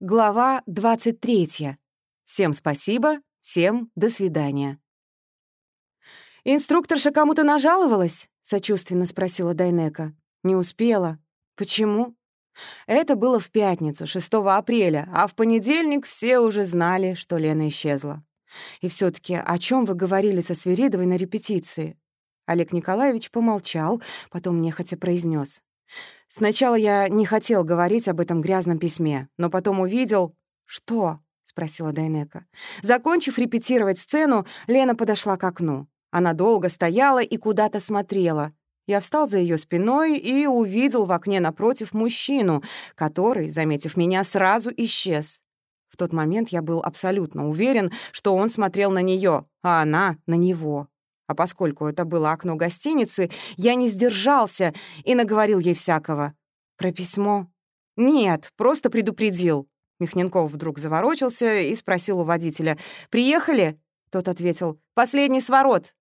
Глава 23. Всем спасибо, всем до свидания. «Инструкторша кому-то нажаловалась?» — сочувственно спросила Дайнека. «Не успела. Почему?» Это было в пятницу, 6 апреля, а в понедельник все уже знали, что Лена исчезла. И все таки о чем вы говорили со Свиридовой на репетиции? Олег Николаевич помолчал, потом нехотя произнес: Сначала я не хотел говорить об этом грязном письме, но потом увидел... «Что?» — спросила Дайнека. Закончив репетировать сцену, Лена подошла к окну. Она долго стояла и куда-то смотрела. Я встал за ее спиной и увидел в окне напротив мужчину, который, заметив меня, сразу исчез. В тот момент я был абсолютно уверен, что он смотрел на нее, а она — на него. А поскольку это было окно гостиницы, я не сдержался и наговорил ей всякого. Про письмо? Нет, просто предупредил. Михненков вдруг заворочился и спросил у водителя. «Приехали?» Тот ответил. «Последний сворот».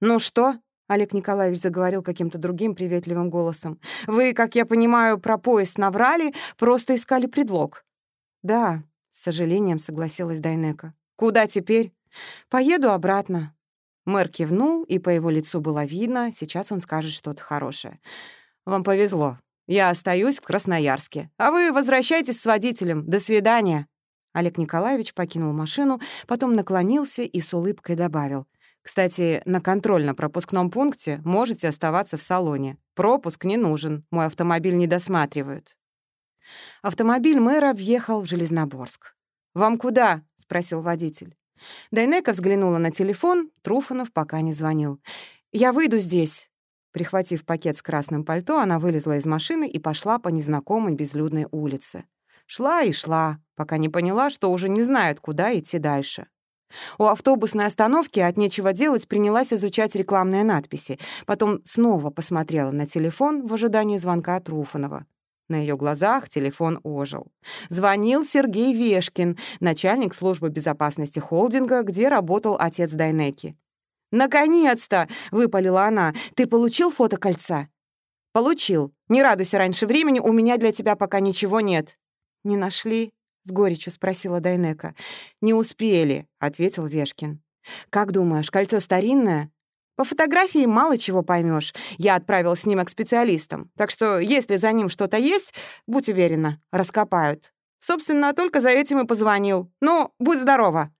«Ну что?» Олег Николаевич заговорил каким-то другим приветливым голосом. «Вы, как я понимаю, про поезд наврали, просто искали предлог». «Да», — с сожалением согласилась Дайнека. «Куда теперь?» «Поеду обратно. Мэр кивнул, и по его лицу было видно, сейчас он скажет что-то хорошее. «Вам повезло. Я остаюсь в Красноярске. А вы возвращайтесь с водителем. До свидания». Олег Николаевич покинул машину, потом наклонился и с улыбкой добавил. «Кстати, на контрольно-пропускном пункте можете оставаться в салоне. Пропуск не нужен, мой автомобиль не досматривают». Автомобиль мэра въехал в Железноборск. «Вам куда?» — спросил водитель. Дайнека взглянула на телефон, Труфанов пока не звонил. «Я выйду здесь». Прихватив пакет с красным пальто, она вылезла из машины и пошла по незнакомой безлюдной улице. Шла и шла, пока не поняла, что уже не знает, куда идти дальше. У автобусной остановки от нечего делать принялась изучать рекламные надписи, потом снова посмотрела на телефон в ожидании звонка от Руфанова. На ее глазах телефон ожил. Звонил Сергей Вешкин, начальник службы безопасности холдинга, где работал отец Дайнеки. «Наконец-то!» — выпалила она. «Ты получил фото кольца?» «Получил. Не радуйся раньше времени, у меня для тебя пока ничего нет». «Не нашли?» — с горечью спросила Дайнека. «Не успели», — ответил Вешкин. «Как думаешь, кольцо старинное?» По фотографии мало чего поймешь. Я отправил снимок специалистам. Так что, если за ним что-то есть, будь уверена, раскопают. Собственно, только за этим и позвонил. Ну, будь здорова.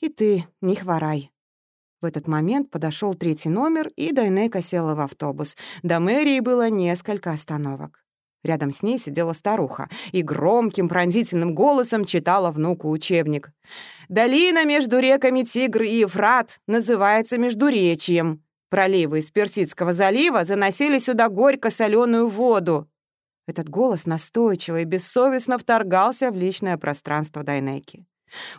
И ты не хворай. В этот момент подошел третий номер, и Дайнека села в автобус. До мэрии было несколько остановок. Рядом с ней сидела старуха и громким пронзительным голосом читала внуку учебник. «Долина между реками Тигр и Ефрат называется Междуречьем. Проливы из Персидского залива заносили сюда горько соленую воду». Этот голос настойчиво и бессовестно вторгался в личное пространство Дайнеки.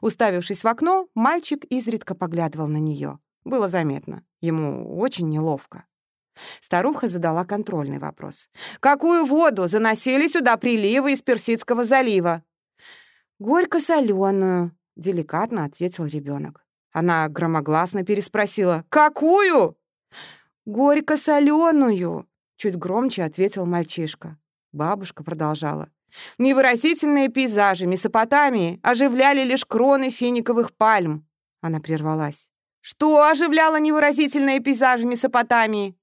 Уставившись в окно, мальчик изредка поглядывал на нее. Было заметно, ему очень неловко. Старуха задала контрольный вопрос. «Какую воду заносили сюда приливы из Персидского залива?» горько соленую деликатно ответил ребенок. Она громогласно переспросила. «Какую?» горько соленую чуть громче ответил мальчишка. Бабушка продолжала. «Невыразительные пейзажи Месопотамии оживляли лишь кроны финиковых пальм». Она прервалась. «Что оживляло невыразительные пейзажи Месопотамии?»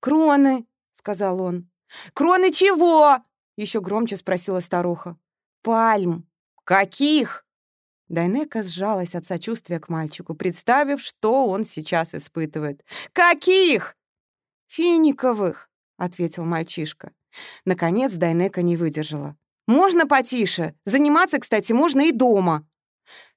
«Кроны», — сказал он. «Кроны чего?» — еще громче спросила старуха. «Пальм». «Каких?» Дайнека сжалась от сочувствия к мальчику, представив, что он сейчас испытывает. «Каких?» «Финиковых», — ответил мальчишка. Наконец Дайнека не выдержала. «Можно потише? Заниматься, кстати, можно и дома».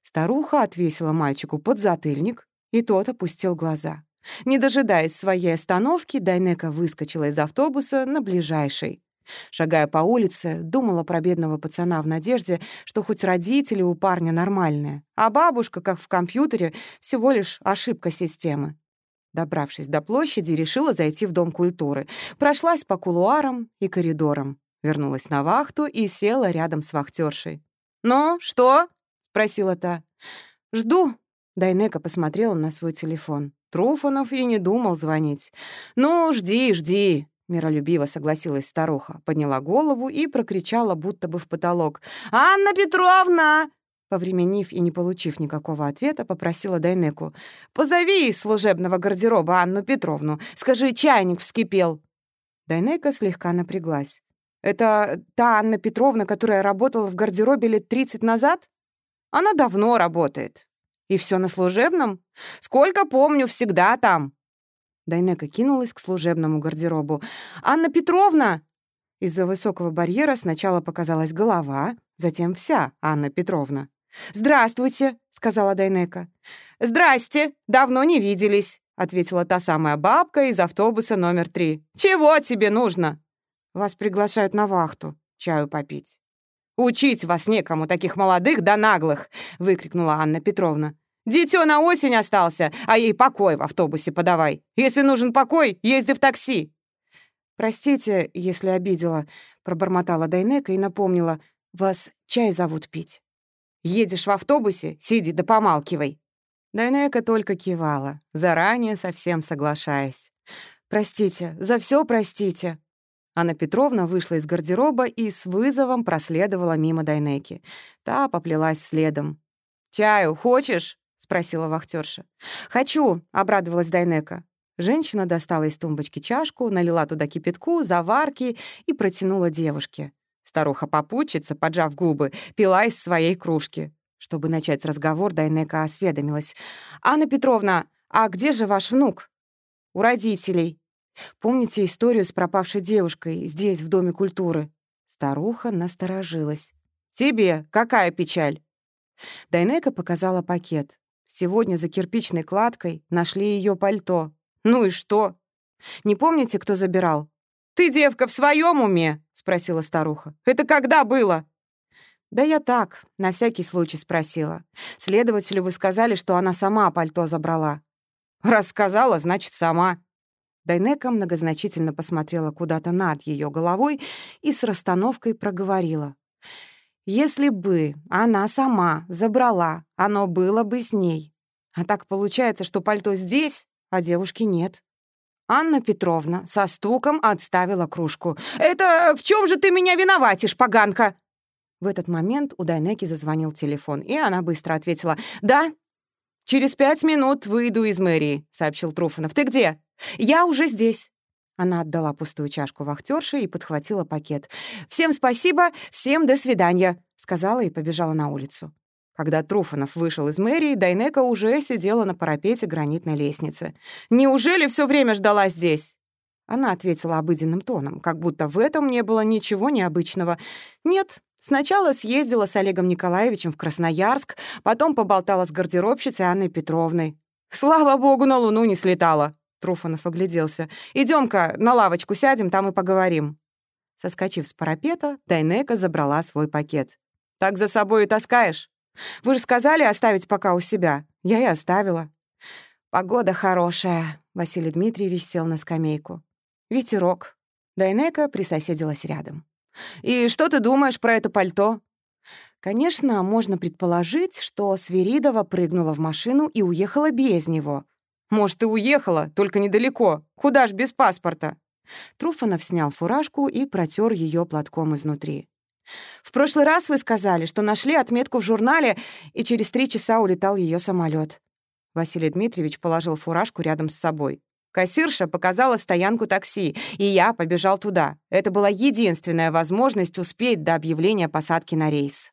Старуха отвесила мальчику подзатыльник, и тот опустил глаза. Не дожидаясь своей остановки, Дайнека выскочила из автобуса на ближайший. Шагая по улице, думала про бедного пацана в надежде, что хоть родители у парня нормальные, а бабушка, как в компьютере, всего лишь ошибка системы. Добравшись до площади, решила зайти в Дом культуры. Прошлась по кулуарам и коридорам. Вернулась на вахту и села рядом с вахтершей. «Ну, что?» — спросила та. «Жду». Дайнека посмотрела на свой телефон. Труфанов и не думал звонить. «Ну, жди, жди. Миролюбиво согласилась старуха, подняла голову и прокричала, будто бы в потолок. «Анна Петровна!» Повременив и не получив никакого ответа, попросила Дайнеку. «Позови из служебного гардероба Анну Петровну. Скажи, чайник вскипел». Дайнека слегка напряглась. «Это та Анна Петровна, которая работала в гардеробе лет 30 назад? Она давно работает. И все на служебном? Сколько помню, всегда там». Дайнека кинулась к служебному гардеробу. «Анна Петровна!» Из-за высокого барьера сначала показалась голова, затем вся Анна Петровна. «Здравствуйте», — сказала Дайнека. «Здрасте, давно не виделись», — ответила та самая бабка из автобуса номер три. «Чего тебе нужно?» «Вас приглашают на вахту, чаю попить». «Учить вас некому, таких молодых да наглых!» — выкрикнула Анна Петровна. Дитё на осень остался, а ей покой в автобусе подавай. Если нужен покой, езди в такси». «Простите, если обидела», — пробормотала Дайнека и напомнила. «Вас чай зовут пить». «Едешь в автобусе? Сиди да помалкивай». Дайнека только кивала, заранее совсем соглашаясь. «Простите, за все простите». Анна Петровна вышла из гардероба и с вызовом проследовала мимо Дайнеки. Та поплелась следом. «Чаю хочешь?» — спросила вахтерша. «Хочу», — обрадовалась Дайнека. Женщина достала из тумбочки чашку, налила туда кипятку, заварки и протянула девушке. Старуха-попутчица, поджав губы, пила из своей кружки. Чтобы начать разговор, Дайнека осведомилась. «Анна Петровна, а где же ваш внук?» «У родителей». «Помните историю с пропавшей девушкой здесь, в Доме культуры?» Старуха насторожилась. «Тебе какая печаль?» Дайнека показала пакет. Сегодня за кирпичной кладкой нашли ее пальто. Ну и что? Не помните, кто забирал? «Ты, девка, в своем уме?» — спросила старуха. «Это когда было?» «Да я так, на всякий случай спросила. Следователю вы сказали, что она сама пальто забрала». «Рассказала, значит, сама». Дайнека многозначительно посмотрела куда-то над ее головой и с расстановкой проговорила. Если бы она сама забрала, оно было бы с ней. А так получается, что пальто здесь, а девушки нет. Анна Петровна со стуком отставила кружку. «Это в чем же ты меня виноватишь, поганка?» В этот момент у Дайнеки зазвонил телефон, и она быстро ответила «Да». «Через пять минут выйду из мэрии», — сообщил Труфанов. «Ты где?» «Я уже здесь». Она отдала пустую чашку вахтерше и подхватила пакет. «Всем спасибо, всем до свидания», — сказала и побежала на улицу. Когда Труфанов вышел из мэрии, Дайнека уже сидела на парапете гранитной лестницы. «Неужели все время ждала здесь?» Она ответила обыденным тоном, как будто в этом не было ничего необычного. «Нет, сначала съездила с Олегом Николаевичем в Красноярск, потом поболтала с гардеробщицей Анной Петровной. Слава богу, на Луну не слетала!» Труфанов огляделся. «Идём-ка, на лавочку сядем, там и поговорим». Соскочив с парапета, Дайнека забрала свой пакет. «Так за собой и таскаешь? Вы же сказали оставить пока у себя. Я и оставила». «Погода хорошая», — Василий Дмитриевич сел на скамейку. «Ветерок». Дайнека присоседилась рядом. «И что ты думаешь про это пальто?» Конечно, можно предположить, что Свиридова прыгнула в машину и уехала без него, может, и уехала, только недалеко. Куда ж без паспорта?» Труфанов снял фуражку и протер ее платком изнутри. «В прошлый раз вы сказали, что нашли отметку в журнале, и через три часа улетал ее самолет. Василий Дмитриевич положил фуражку рядом с собой. Кассирша показала стоянку такси, и я побежал туда. Это была единственная возможность успеть до объявления посадки на рейс.